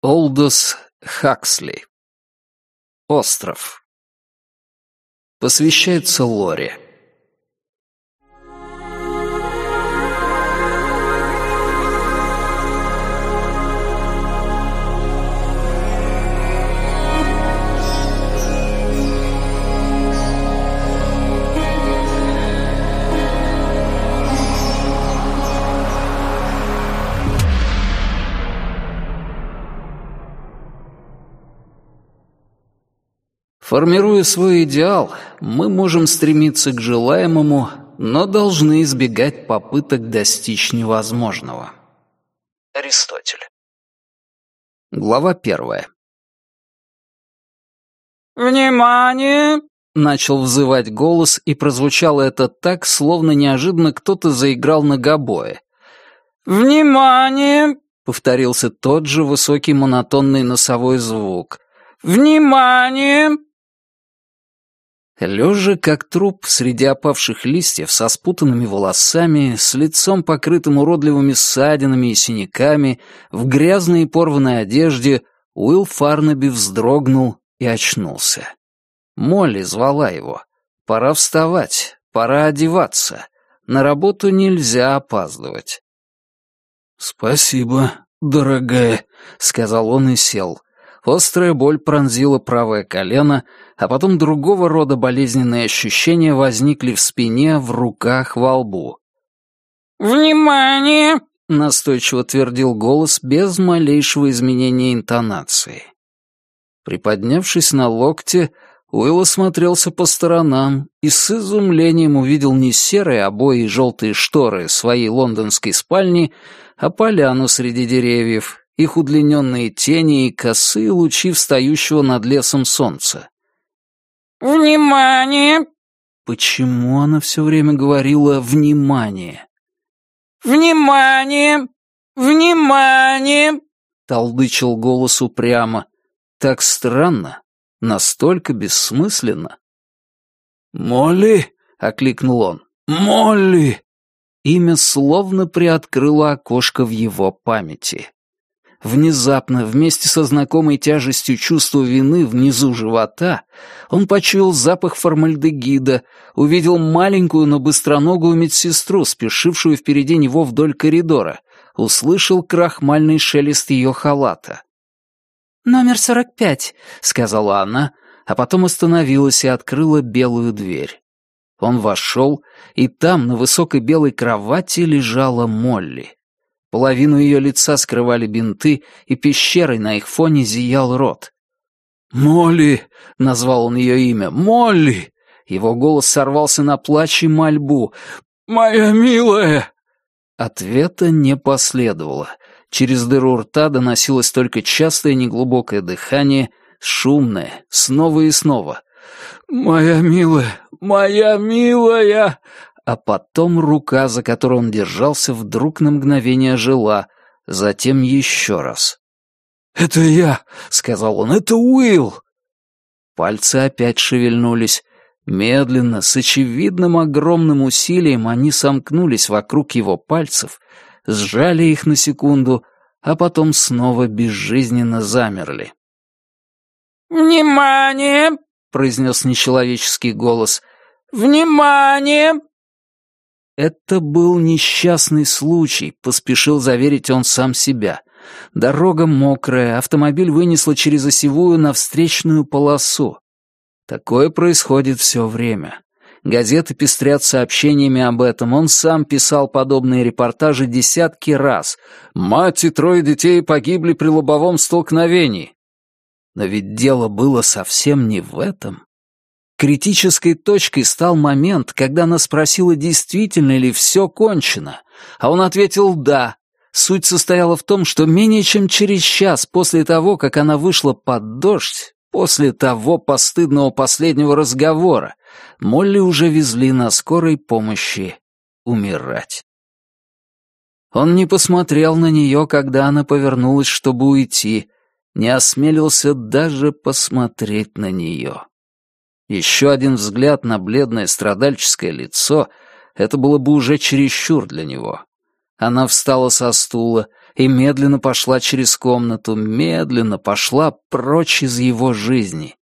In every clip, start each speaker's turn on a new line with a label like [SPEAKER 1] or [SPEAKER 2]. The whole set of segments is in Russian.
[SPEAKER 1] Олдос Хаксли. Остров. Посвящается Лоре. Формируя свой идеал, мы можем стремиться к желаемому, но должны избегать попыток достичь невозможного. Аристотель. Глава первая.
[SPEAKER 2] «Внимание!»
[SPEAKER 1] — начал взывать голос, и прозвучало это так, словно неожиданно кто-то заиграл на гобое.
[SPEAKER 2] «Внимание!»
[SPEAKER 1] — повторился тот же высокий монотонный носовой звук.
[SPEAKER 2] «Внимание!»
[SPEAKER 1] Лежа как труп среди опавших листьев со спутанными волосами, с лицом покрытым уродливыми ссадинами и синяками, в грязной и порванной одежде, Уилл Фарнаби вздрогнул и очнулся. Молли звала его. Пора вставать, пора одеваться. На работу нельзя опаздывать. «Спасибо, дорогая», — сказал он и сел. Острая боль пронзила правое колено, а потом другого рода болезненные ощущения возникли в спине, в руках, во лбу.
[SPEAKER 2] «Внимание!»
[SPEAKER 1] — настойчиво твердил голос без малейшего изменения интонации. Приподнявшись на локте, Уилл осмотрелся по сторонам и с изумлением увидел не серые обои и желтые шторы своей лондонской спальни, а поляну среди деревьев, их удлиненные тени и косые лучи встающего над лесом солнца.
[SPEAKER 2] «Внимание!»
[SPEAKER 1] Почему она все время говорила «внимание»?
[SPEAKER 2] «Внимание! Внимание!»
[SPEAKER 1] — толдычил голос упрямо. Так странно, настолько бессмысленно. «Молли!» — окликнул он. «Молли!» Имя словно приоткрыло окошко в его памяти. Внезапно, вместе со знакомой тяжестью чувства вины внизу живота, он почуял запах формальдегида, увидел маленькую, но быстроногую медсестру, спешившую впереди него вдоль коридора, услышал крахмальный шелест ее халата.
[SPEAKER 3] «Номер сорок пять», —
[SPEAKER 1] сказала она, а потом остановилась и открыла белую дверь. Он вошел, и там, на высокой белой кровати, лежала Молли. Половину ее лица скрывали бинты, и пещерой на их фоне зиял рот. «Молли!» — назвал он ее имя. «Молли!» Его голос сорвался на плач и мольбу. «Моя милая!» Ответа не последовало. Через дыру рта доносилось только частое неглубокое дыхание, шумное, снова и снова. «Моя милая! Моя милая!» А потом рука, за которую он держался, вдруг на мгновение жила, затем еще раз. «Это я!» — сказал он. «Это Уилл!» Пальцы опять шевельнулись. Медленно, с очевидным огромным усилием они сомкнулись вокруг его пальцев, сжали их на секунду, а потом снова безжизненно замерли.
[SPEAKER 2] «Внимание!» — произнес нечеловеческий голос. «Внимание!»
[SPEAKER 1] Это был несчастный случай, поспешил заверить он сам себя. Дорога мокрая, автомобиль вынесло через осевую на встречную полосу. Такое происходит все время. Газеты пестрят сообщениями об этом. Он сам писал подобные репортажи десятки раз. «Мать и трое детей погибли при лобовом столкновении». Но ведь дело было совсем не в этом. Критической точкой стал момент, когда она спросила, действительно ли все кончено, а он ответил «да». Суть состояла в том, что менее чем через час после того, как она вышла под дождь, после того постыдного последнего разговора, Молли уже везли на скорой помощи умирать. Он не посмотрел на нее, когда она повернулась, чтобы уйти, не осмелился даже посмотреть на нее. Еще один взгляд на бледное страдальческое лицо — это было бы уже чересчур для него. Она встала со стула, и медленно пошла через комнату, медленно пошла прочь из его жизни.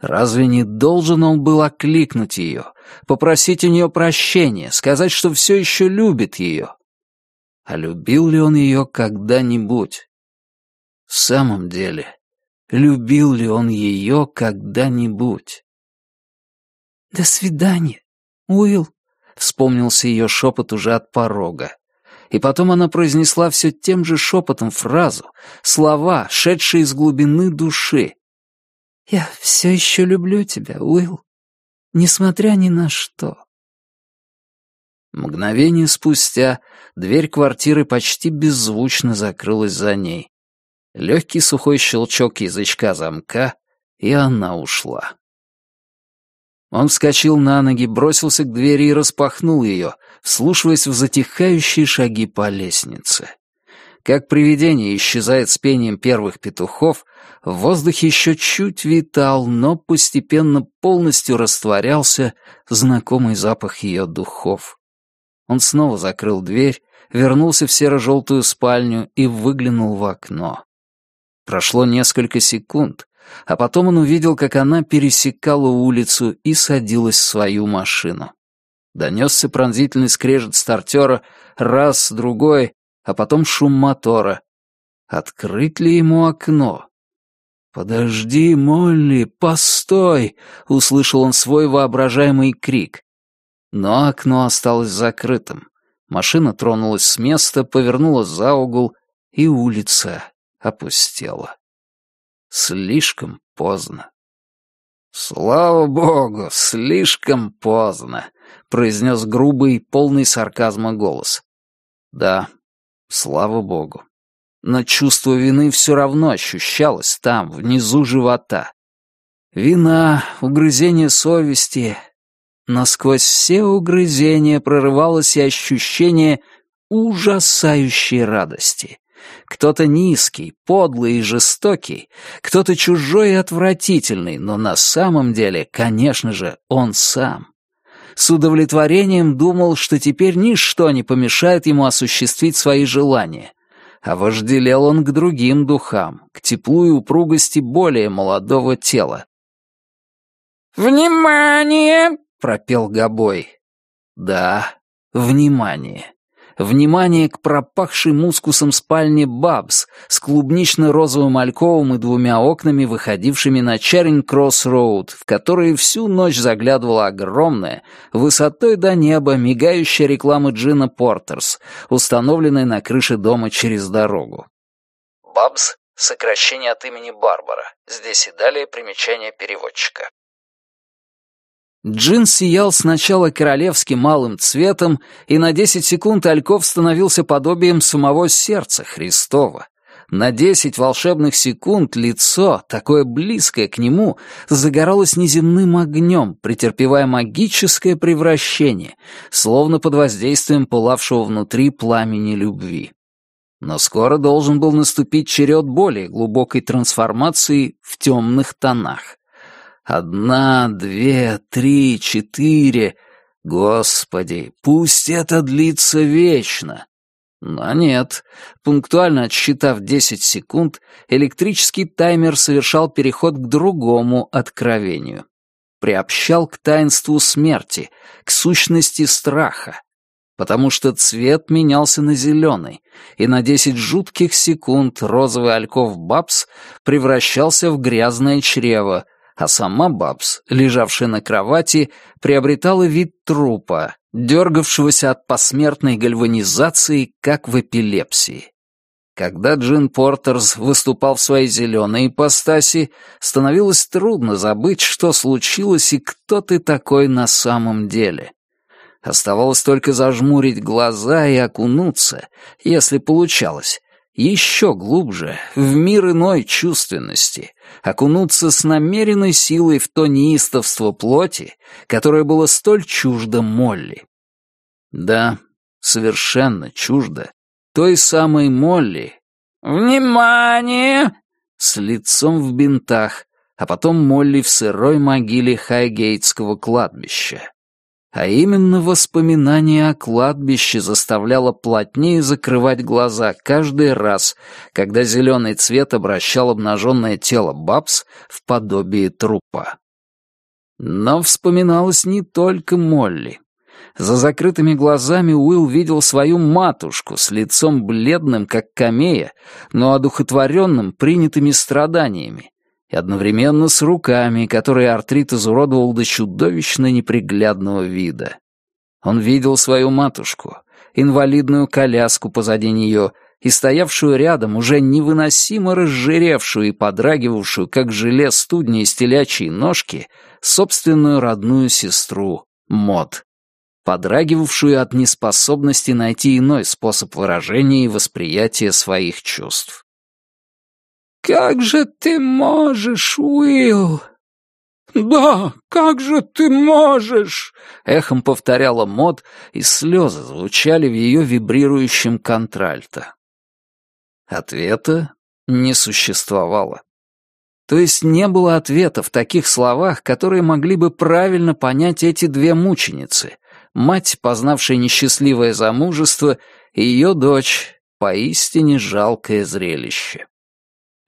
[SPEAKER 1] Разве не должен он был окликнуть ее, попросить у нее прощения, сказать, что все еще любит ее? А любил ли он ее когда-нибудь? В самом деле, любил ли он ее когда-нибудь?
[SPEAKER 3] «До свидания, Уилл», — вспомнился ее шепот уже от порога.
[SPEAKER 1] И потом она произнесла все тем же шепотом фразу, слова, шедшие из глубины души.
[SPEAKER 3] «Я все еще люблю тебя, Уилл, несмотря ни на что».
[SPEAKER 1] Мгновение спустя дверь квартиры почти беззвучно закрылась за ней. Легкий сухой щелчок язычка замка, и она ушла. Он вскочил на ноги, бросился к двери и распахнул ее, вслушиваясь в затихающие шаги по лестнице. Как привидение исчезает с пением первых петухов, в воздухе еще чуть витал, но постепенно полностью растворялся знакомый запах ее духов. Он снова закрыл дверь, вернулся в серо-желтую спальню и выглянул в окно. Прошло несколько секунд, а потом он увидел, как она пересекала улицу и садилась в свою машину. Донесся пронзительный скрежет стартера, раз, другой, а потом шум мотора. Открыть ли ему окно? «Подожди, Молли, постой!» — услышал он свой воображаемый крик. Но окно осталось закрытым. Машина тронулась с места, повернула за угол, и улица опустела. Слишком поздно. «Слава богу, слишком поздно», — произнес грубый, полный сарказма голос. «Да, слава богу. Но чувство вины все равно ощущалось там, внизу живота. Вина, угрызение совести, но сквозь все угрызения прорывалось и ощущение ужасающей радости. Кто-то низкий, подлый и жестокий, кто-то чужой и отвратительный, но на самом деле, конечно же, он сам. С удовлетворением думал, что теперь ничто не помешает ему осуществить свои желания. А вожделел он к другим духам, к теплу и упругости более молодого тела.
[SPEAKER 2] «Внимание!»
[SPEAKER 1] — пропел Гобой. «Да, внимание. Внимание к пропахшей мускусом спальне Бабс с клубнично-розовым альковом и двумя окнами, выходившими на Чаринг-Кросс-Роуд, в которые всю ночь заглядывала огромная, высотой до неба, мигающая реклама Джина Портерс, установленная на крыше дома через дорогу. Бабс — сокращение от имени Барбара. Здесь и далее примечание переводчика. Джин сиял сначала королевским малым цветом, и на десять секунд Альков становился подобием самого сердца Христова. На десять волшебных секунд лицо, такое близкое к нему, загоралось неземным огнем, претерпевая магическое превращение, словно под воздействием пылавшего внутри пламени любви. Но скоро должен был наступить черед более глубокой трансформации в темных тонах. Одна, две, три, четыре. Господи, пусть это длится вечно. Но нет. Пунктуально отсчитав десять секунд, электрический таймер совершал переход к другому откровению. Приобщал к таинству смерти, к сущности страха. Потому что цвет менялся на зеленый, и на десять жутких секунд розовый ольков Бабс превращался в грязное чрево, а сама Бабс, лежавшая на кровати, приобретала вид трупа, дергавшегося от посмертной гальванизации, как в эпилепсии. Когда Джин Портерс выступал в своей зеленой ипостаси, становилось трудно забыть, что случилось и кто ты такой на самом деле. Оставалось только зажмурить глаза и окунуться, если получалось, еще глубже, в мир иной чувственности, окунуться с намеренной силой в то неистовство плоти, которое было столь чуждо Молли. Да, совершенно чуждо той самой Молли.
[SPEAKER 2] «Внимание!»
[SPEAKER 1] С лицом в бинтах, а потом Молли в сырой могиле Хайгейтского кладбища. А именно воспоминание о кладбище заставляло плотнее закрывать глаза каждый раз, когда зеленый цвет обращал обнаженное тело Бабс в подобие трупа. Но вспоминалось не только Молли. За закрытыми глазами Уилл видел свою матушку с лицом бледным, как камея, но одухотворенным принятыми страданиями, и одновременно с руками, которые артрит изуродовал до чудовищно неприглядного вида. Он видел свою матушку, инвалидную коляску позади нее и стоявшую рядом, уже невыносимо разжиревшую и подрагивавшую, как желе студни из телячьей ножки, собственную родную сестру Мод, подрагивавшую от неспособности найти иной способ выражения и восприятия своих чувств.
[SPEAKER 2] «Как же ты можешь, Уилл?» «Да, как же ты можешь?» — эхом повторяла Мод, и слезы звучали в ее вибрирующем контральто.
[SPEAKER 1] Ответа не существовало. То есть не было ответа в таких словах, которые могли бы правильно понять эти две мученицы, мать, познавшая несчастливое замужество, и ее дочь, поистине жалкое зрелище.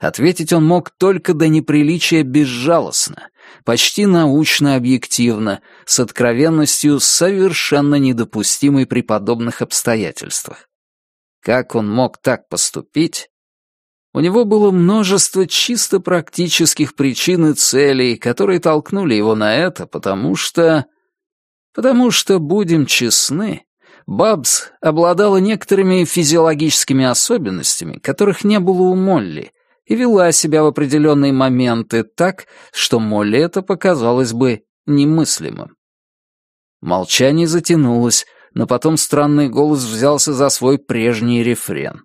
[SPEAKER 1] Ответить он мог только до неприличия безжалостно, почти научно-объективно, с откровенностью совершенно недопустимой при подобных обстоятельствах. Как он мог так поступить? У него было множество чисто практических причин и целей, которые толкнули его на это, потому что... Потому что, будем честны, Бабс обладала некоторыми физиологическими особенностями, которых не было у Молли, и вела себя в определенные моменты так, что Молли это показалось бы немыслимым. Молчание затянулось, но потом странный голос взялся за свой прежний рефрен.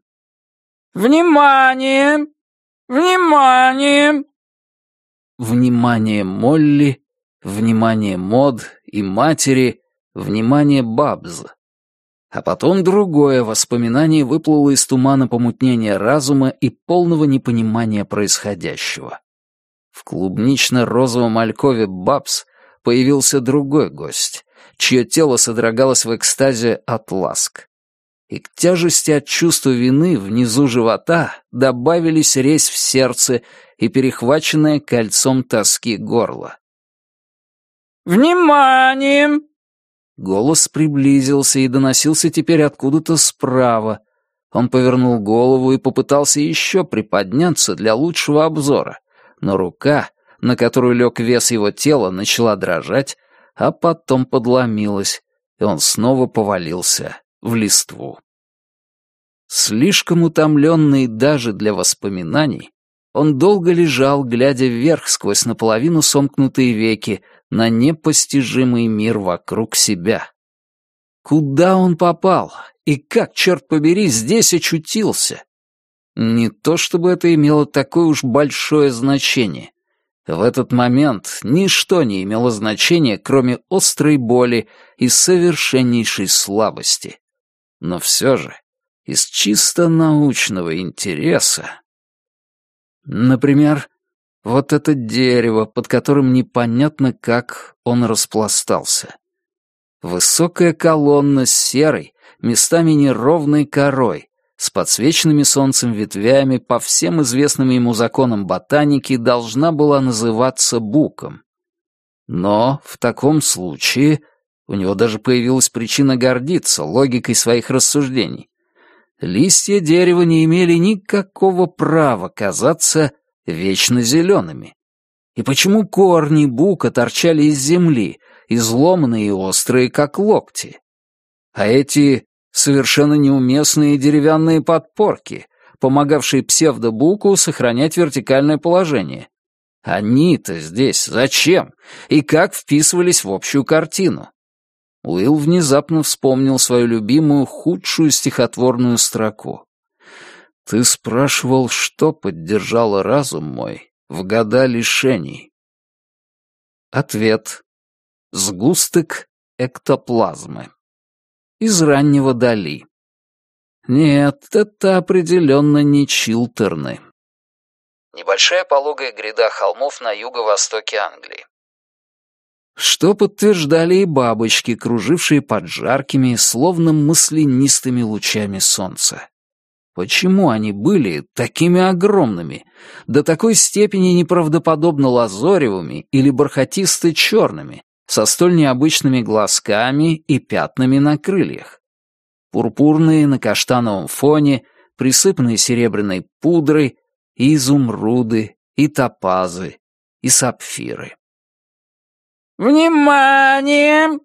[SPEAKER 2] «Внимание! Внимание!»
[SPEAKER 1] Внимание Молли, внимание Мод и матери, внимание Бабз. А потом другое воспоминание выплыло из тумана помутнения разума и полного непонимания происходящего. В клубнично-розовом алькове Бабс появился другой гость, чье тело содрогалось в экстазе от ласк. И к тяжести от чувства вины внизу живота добавились резь в сердце и перехваченное кольцом тоски горло.
[SPEAKER 2] «Внимание!»
[SPEAKER 1] Голос приблизился и доносился теперь откуда-то справа. Он повернул голову и попытался еще приподняться для лучшего обзора, но рука, на которую лег вес его тела, начала дрожать, а потом подломилась, и он снова повалился в листву. Слишком утомленный даже для воспоминаний, он долго лежал, глядя вверх сквозь наполовину сомкнутые веки, на непостижимый мир вокруг себя. Куда он попал? И как, черт побери, здесь очутился? Не то чтобы это имело такое уж большое значение. В этот момент ничто не имело значения, кроме острой боли и совершеннейшей слабости. Но все же, из чисто научного интереса... Например, вот это дерево, под которым непонятно, как он распластался. Высокая колонна с серой, местами неровной корой, с подсвеченными солнцем ветвями по всем известным ему законам ботаники должна была называться буком. Но в таком случае у него даже появилась причина гордиться логикой своих рассуждений. Листья дерева не имели никакого права казаться вечно зелеными? И почему корни бука торчали из земли, изломанные и острые, как локти? А эти совершенно неуместные деревянные подпорки, помогавшие псевдобуку сохранять вертикальное положение. Они-то здесь зачем? И как вписывались в общую картину? Уилл внезапно вспомнил свою любимую худшую стихотворную строку. Ты спрашивал, что поддержало разум мой в года лишений. Ответ. Сгусток эктоплазмы. Из раннего Дали. Нет, это определенно не Чилтерны. Небольшая пологая гряда холмов на юго-востоке Англии. что подтверждали и бабочки, кружившие под жаркими, словно маслянистыми лучами солнца. Почему они были такими огромными, до такой степени неправдоподобно лазоревыми или бархатисто-черными, со столь необычными глазками и пятнами на крыльях? Пурпурные на каштановом фоне, присыпанные серебряной пудрой, и изумруды, и топазы, и сапфиры.
[SPEAKER 2] «Внимание!»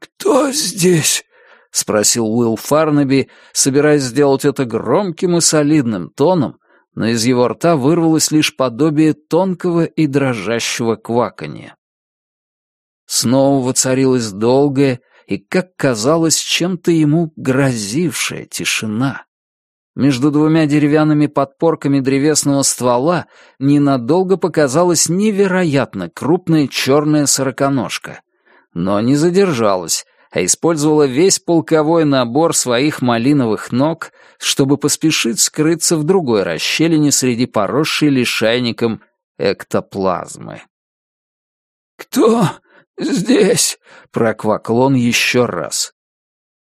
[SPEAKER 1] «Кто здесь?» — спросил Уилл Фарнаби, собираясь сделать это громким и солидным тоном, но из его рта вырвалось лишь подобие тонкого и дрожащего кваканья. Снова воцарилась долгая и, как казалось, чем-то ему грозившая тишина. Между двумя деревянными подпорками древесного ствола ненадолго показалась невероятно крупная черная сороконожка. Но не задержалась, а использовала весь полковой набор своих малиновых ног, чтобы поспешить скрыться в другой расщелине среди поросшей лишайником эктоплазмы. «Кто здесь?» — проквакал он еще раз.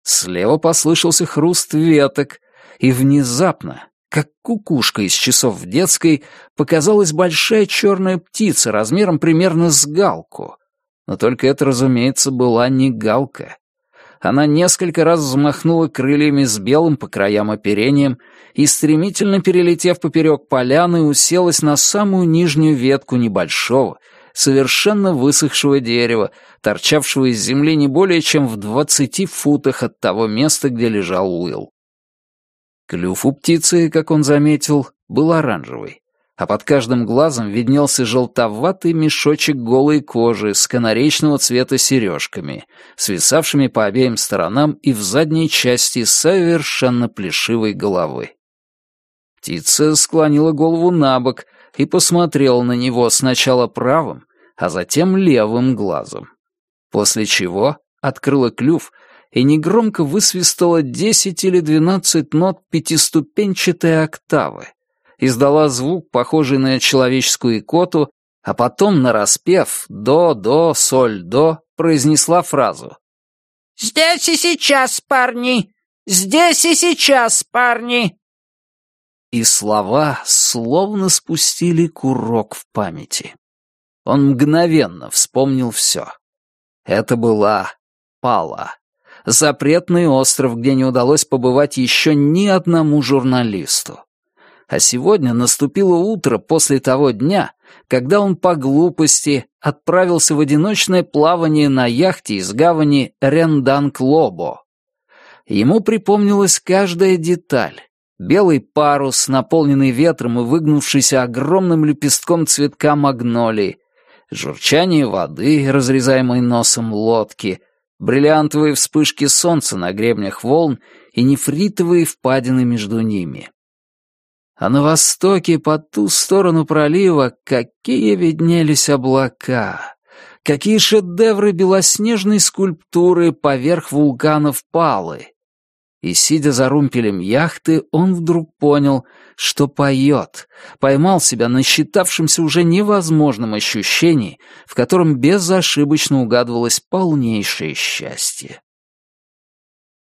[SPEAKER 1] Слева послышался хруст веток, и внезапно, как кукушка из часов в детской, показалась большая черная птица размером примерно с галку. Но только это, разумеется, была не галка. Она несколько раз взмахнула крыльями с белым по краям оперением и, стремительно перелетев поперек поляны, уселась на самую нижнюю ветку небольшого, совершенно высохшего дерева, торчавшего из земли не более чем в двадцати футах от того места, где лежал Уилл. Клюв у птицы, как он заметил, был оранжевый, а под каждым глазом виднелся желтоватый мешочек голой кожи с канаречного цвета сережками, свисавшими по обеим сторонам и в задней части совершенно плешивой головы. Птица склонила голову на бок и посмотрела на него сначала правым, а затем левым глазом. После чего открыла клюв и негромко высвистала десять или двенадцать нот пятиступенчатой октавы, издала звук, похожий на человеческую икоту, а потом, нараспев «до, до, соль, до», произнесла фразу
[SPEAKER 2] «Здесь и сейчас, парни! Здесь и сейчас, парни!»
[SPEAKER 1] И слова словно спустили курок в памяти. Он мгновенно вспомнил все. Это была Пала запретный остров, где не удалось побывать еще ни одному журналисту. А сегодня наступило утро после того дня, когда он по глупости отправился в одиночное плавание на яхте из гавани Ренданг-Лобо. Ему припомнилась каждая деталь. Белый парус, наполненный ветром и выгнувшийся огромным лепестком цветка магнолии, журчание воды, разрезаемой носом лодки — бриллиантовые вспышки солнца на гребнях волн и нефритовые впадины между ними. А на востоке, по ту сторону пролива, какие виднелись облака! Какие шедевры белоснежной скульптуры поверх вулканов Палы! И, сидя за румпелем яхты, он вдруг понял, что поет, поймал себя на считавшемся уже невозможном ощущении, в котором безошибочно угадывалось полнейшее счастье.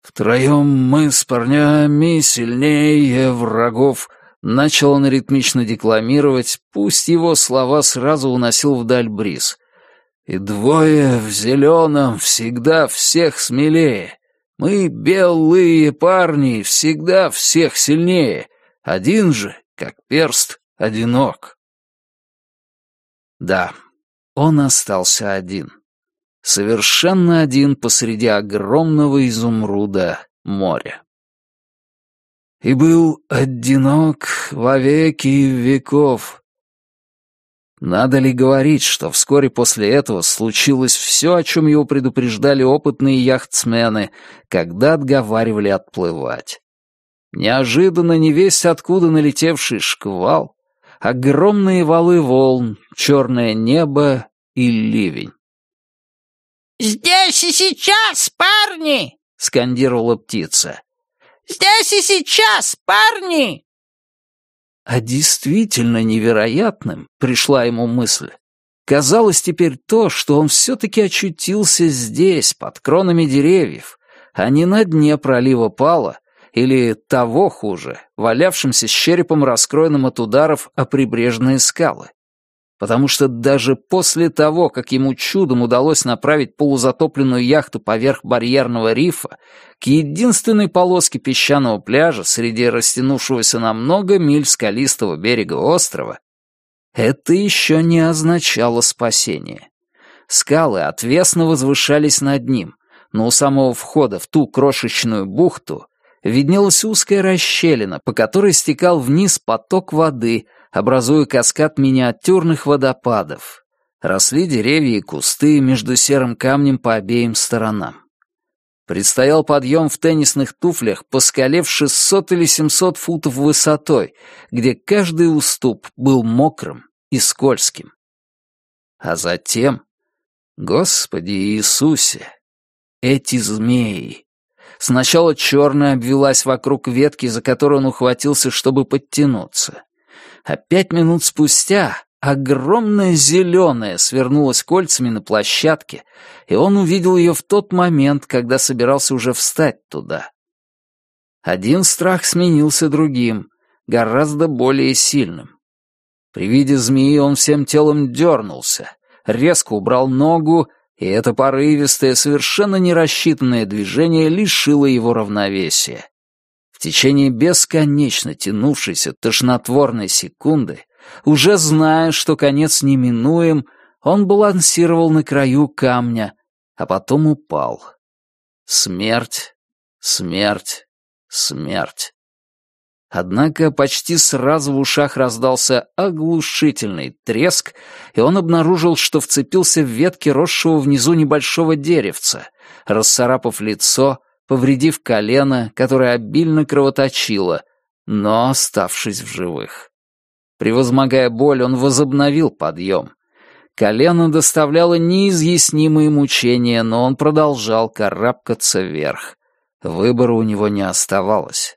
[SPEAKER 1] «Втроем мы с парнями сильнее врагов», — начал он ритмично декламировать, пусть его слова сразу уносил вдаль бриз. «И двое в зеленом всегда всех смелее». Мы, белые парни, всегда всех сильнее. Один же, как перст, одинок. Да, он остался один. Совершенно один посреди огромного изумруда моря. И был одинок во веки веков, надо ли говорить, что вскоре после этого случилось все, о чем его предупреждали опытные яхтсмены, когда отговаривали отплывать? Неожиданно невесть откуда налетевший шквал, огромные валы волн, черное небо и ливень.
[SPEAKER 2] «Здесь и сейчас, парни!» — скандировала птица. «Здесь и сейчас, парни!»
[SPEAKER 1] А действительно невероятным, пришла ему мысль, Казалось теперь то, что он все-таки очутился здесь, под кронами деревьев, а не на дне пролива Пала, или, того хуже, валявшимся с черепом, раскроенным от ударов о прибрежные скалы. Потому что даже после того, как ему чудом удалось направить полузатопленную яхту поверх барьерного рифа к единственной полоске песчаного пляжа среди растянувшегося на много миль скалистого берега острова, это еще не означало спасение. Скалы отвесно возвышались над ним, но у самого входа в ту крошечную бухту виднелась узкая расщелина, по которой стекал вниз поток воды, образуя каскад миниатюрных водопадов. Росли деревья и кусты между серым камнем по обеим сторонам. Предстоял подъем в теннисных туфлях по скале в 600 или 700 футов высотой, где каждый уступ был мокрым и скользким. А затем, Господи Иисусе, эти змеи. Сначала черная обвелась вокруг ветки, за которую он ухватился, чтобы подтянуться. А пять минут спустя огромная зеленая свернулась кольцами на площадке, и он увидел ее в тот момент, когда собирался уже встать туда. Один страх сменился другим, гораздо более сильным. При виде змеи он всем телом дернулся, резко убрал ногу, и это порывистое, совершенно нерассчитанное движение лишило его равновесия. В течение бесконечно тянувшейся тошнотворной секунды уже зная, что конец неминуем, он балансировал на краю камня, а потом упал. Смерть, смерть, смерть. Однако почти сразу в ушах раздался оглушительный треск, и он обнаружил, что вцепился в ветки росшего внизу небольшого деревца, расцарапав лицо, повредив колено, которое обильно кровоточило, но оставшись в живых. Превозмогая боль, он возобновил подъем. Колено доставляло неизъяснимые мучения, но он продолжал карабкаться вверх. Выбора у него не оставалось.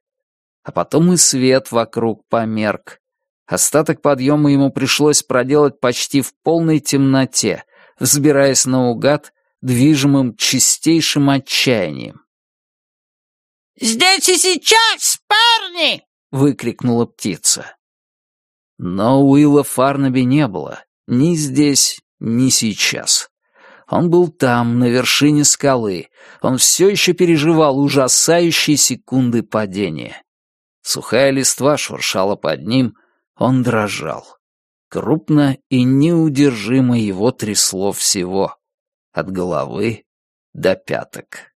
[SPEAKER 1] А потом и свет вокруг померк. Остаток подъема ему пришлось проделать почти в полной темноте, взбираясь наугад, движимым чистейшим отчаянием.
[SPEAKER 4] «Здесь и сейчас, парни!»
[SPEAKER 1] — выкрикнула птица. Но Уилла Фарнаби не было. Ни здесь, ни сейчас. Он был там, на вершине скалы. Он все еще переживал ужасающие секунды падения. Сухая листва шуршала под ним, он дрожал. Крупно и неудержимо его трясло всего. От головы до пяток.